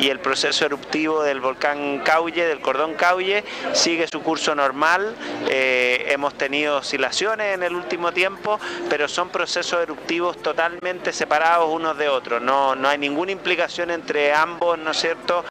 y el proceso eruptivo del volcán Caulle, del cordón Caulle, sigue su curso normal. Eh, hemos tenido oscilaciones en el último tiempo, pero son procesos eruptivos totalmente separados unos de otros. No, no hay ninguna implicación entre ambos, ¿no es cierto?